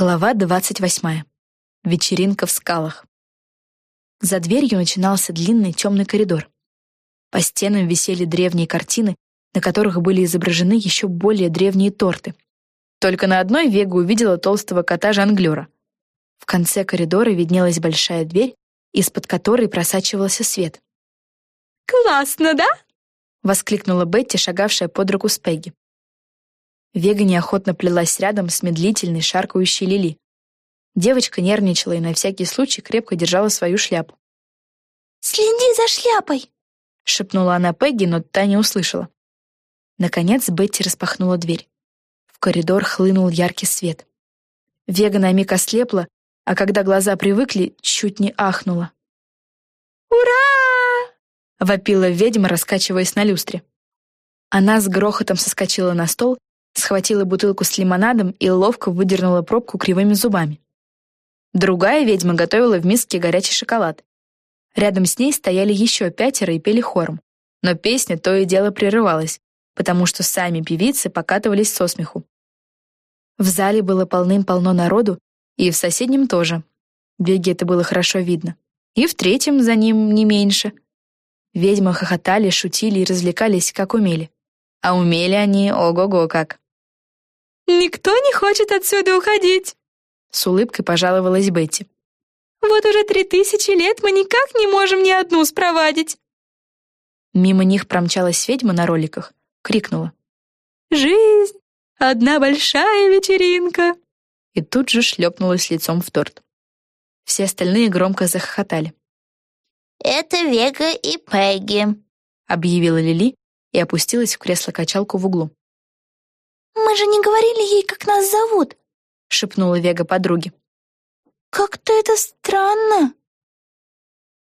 Глава двадцать восьмая. Вечеринка в скалах. За дверью начинался длинный темный коридор. По стенам висели древние картины, на которых были изображены еще более древние торты. Только на одной Вега увидела толстого кота-жонглера. В конце коридора виднелась большая дверь, из-под которой просачивался свет. «Классно, да?» — воскликнула Бетти, шагавшая под руку с Пегги. Вега неохотно плелась рядом с медлительной, шаркающей Лили. Девочка нервничала и на всякий случай крепко держала свою шляпу. «Следи за шляпой!» — шепнула она Пегги, но та не услышала. Наконец Бетти распахнула дверь. В коридор хлынул яркий свет. Вега на миг ослепла, а когда глаза привыкли, чуть не ахнула. «Ура!» — вопила ведьма, раскачиваясь на люстре. Она с грохотом соскочила на стол схватила бутылку с лимонадом и ловко выдернула пробку кривыми зубами. Другая ведьма готовила в миске горячий шоколад. Рядом с ней стояли еще пятеро и пели хором. Но песня то и дело прерывалась, потому что сами певицы покатывались со смеху. В зале было полным-полно народу, и в соседнем тоже. Беге это было хорошо видно. И в третьем за ним не меньше. Ведьмы хохотали, шутили и развлекались, как умели. А умели они ого-го как. «Никто не хочет отсюда уходить!» С улыбкой пожаловалась Бетти. «Вот уже три тысячи лет мы никак не можем ни одну спровадить!» Мимо них промчалась ведьма на роликах, крикнула. «Жизнь! Одна большая вечеринка!» И тут же шлепнулась лицом в торт. Все остальные громко захохотали. «Это Вега и Пегги», — объявила Лили и опустилась в кресло-качалку в углу. «Мы же не говорили ей, как нас зовут», — шепнула Вега подруге. «Как-то это странно».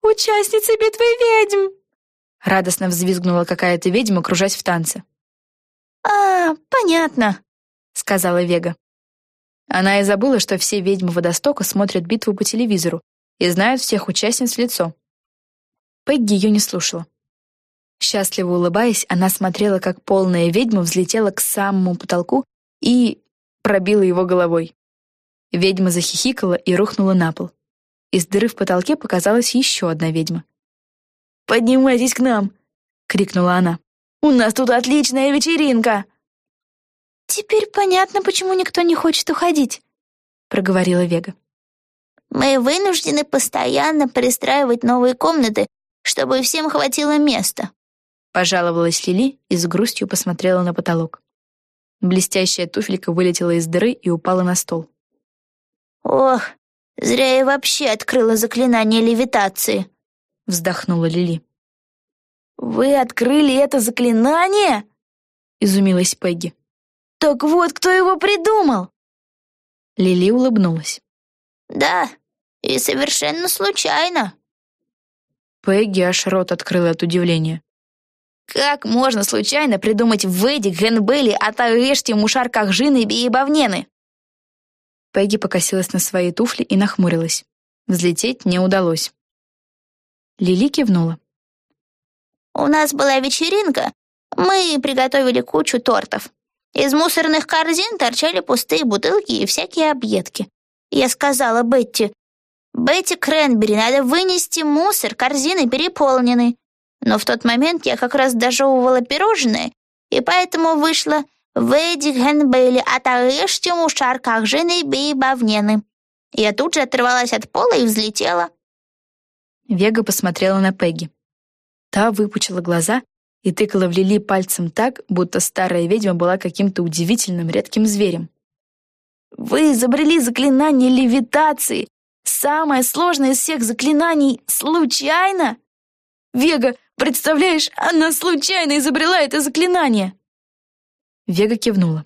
«Участницы битвы ведьм!» Радостно взвизгнула какая-то ведьма, кружась в танце. «А, понятно», — сказала Вега. Она и забыла, что все ведьмы Водостока смотрят битву по телевизору и знают всех участниц в лицо. Пегги ее не слушала. Счастливо улыбаясь, она смотрела, как полная ведьма взлетела к самому потолку и пробила его головой. Ведьма захихикала и рухнула на пол. Из дыры в потолке показалась еще одна ведьма. «Поднимайтесь к нам!» — крикнула она. «У нас тут отличная вечеринка!» «Теперь понятно, почему никто не хочет уходить», — проговорила Вега. «Мы вынуждены постоянно пристраивать новые комнаты, чтобы всем хватило места», Пожаловалась Лили и с грустью посмотрела на потолок. Блестящая туфелька вылетела из дыры и упала на стол. «Ох, зря я вообще открыла заклинание левитации», — вздохнула Лили. «Вы открыли это заклинание?» — изумилась Пегги. «Так вот, кто его придумал?» Лили улыбнулась. «Да, и совершенно случайно». Пегги аж рот открыла от удивления. Как можно случайно придумать в Генбелли, а Таэште, Мушарках, Жины и Бавнены? Пегги покосилась на свои туфли и нахмурилась. Взлететь не удалось. Лили кивнула. «У нас была вечеринка. Мы приготовили кучу тортов. Из мусорных корзин торчали пустые бутылки и всякие объедки. Я сказала Бетти, «Бетти Кренбери, надо вынести мусор, корзины переполнены. Но в тот момент я как раз дожевывала пирожные, и поэтому вышла «Веди Генбейли, а тарешьте мушар, как жены бей бавнены». Я тут же оторвалась от пола и взлетела. Вега посмотрела на Пегги. Та выпучила глаза и тыкала в Лили пальцем так, будто старая ведьма была каким-то удивительным редким зверем. «Вы изобрели заклинание левитации! Самое сложное из всех заклинаний случайно? Вега, Представляешь, она случайно изобрела это заклинание!» Вега кивнула.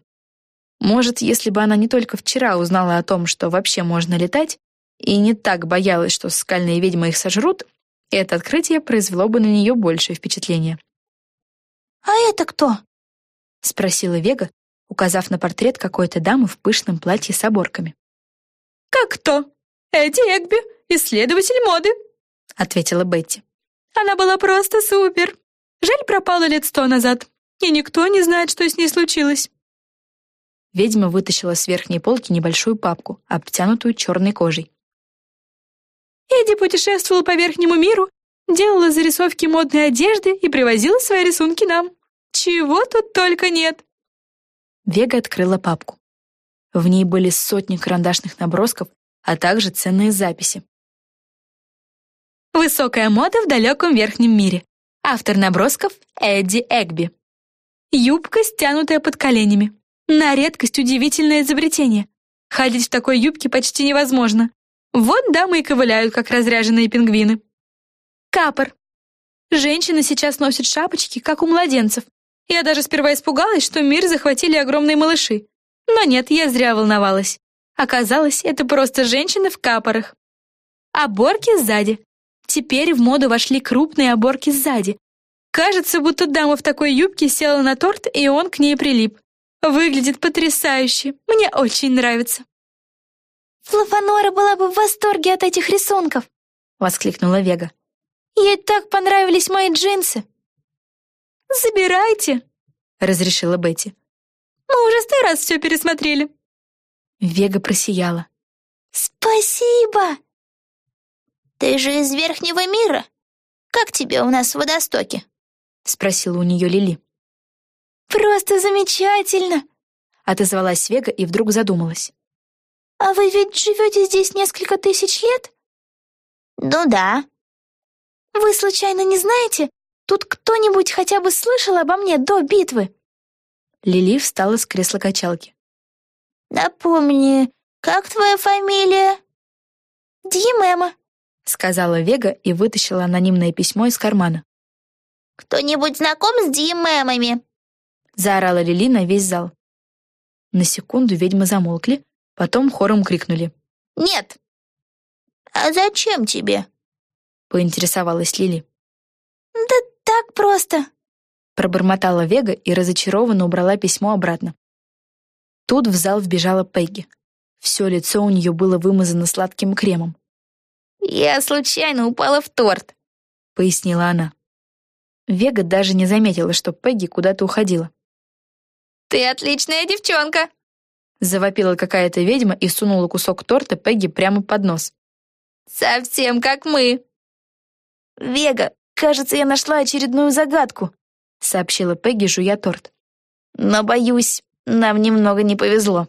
Может, если бы она не только вчера узнала о том, что вообще можно летать, и не так боялась, что скальные ведьмы их сожрут, это открытие произвело бы на нее большее впечатление. «А это кто?» — спросила Вега, указав на портрет какой-то дамы в пышном платье с оборками. «Как кто? Эдди Эгби, исследователь моды», — ответила Бетти. Она была просто супер. Жаль, пропала лет сто назад, и никто не знает, что с ней случилось. Ведьма вытащила с верхней полки небольшую папку, обтянутую черной кожей. Эдди путешествовала по верхнему миру, делала зарисовки модной одежды и привозила свои рисунки нам. Чего тут только нет. Вега открыла папку. В ней были сотни карандашных набросков, а также ценные записи. Высокая мода в далеком верхнем мире. Автор набросков Эдди Эгби. Юбка, стянутая под коленями. На редкость удивительное изобретение. Ходить в такой юбке почти невозможно. Вот дамы и ковыляют, как разряженные пингвины. Капор. Женщины сейчас носят шапочки, как у младенцев. Я даже сперва испугалась, что мир захватили огромные малыши. Но нет, я зря волновалась. Оказалось, это просто женщины в капорах. Оборки сзади. Теперь в моду вошли крупные оборки сзади. Кажется, будто дама в такой юбке села на торт, и он к ней прилип. Выглядит потрясающе. Мне очень нравится. Флафанора была бы в восторге от этих рисунков, воскликнула Вега. Ей так понравились мои джинсы. Забирайте, разрешила Бетти. Мы уже сто раз все пересмотрели. Вега просияла. Спасибо. Ты же из верхнего мира. Как тебе у нас в водостоке? спросила у нее Лили. Просто замечательно, отозвалась Вега и вдруг задумалась. «А вы ведь живете здесь несколько тысяч лет?» «Ну да». «Вы случайно не знаете, тут кто-нибудь хотя бы слышал обо мне до битвы?» Лили встала с кресла качалки. «Напомни, как твоя фамилия?» «Димэма», — сказала Вега и вытащила анонимное письмо из кармана. «Кто-нибудь знаком с Димэмами?» — заорала Лили на весь зал. На секунду ведьмы замолкли, Потом хором крикнули. «Нет!» «А зачем тебе?» — поинтересовалась Лили. «Да так просто!» Пробормотала Вега и разочарованно убрала письмо обратно. Тут в зал вбежала Пегги. Все лицо у нее было вымазано сладким кремом. «Я случайно упала в торт», — пояснила она. Вега даже не заметила, что Пегги куда-то уходила. «Ты отличная девчонка!» Завопила какая-то ведьма и сунула кусок торта Пегги прямо под нос. «Совсем как мы!» «Вега, кажется, я нашла очередную загадку», сообщила Пегги, жуя торт. «Но, боюсь, нам немного не повезло».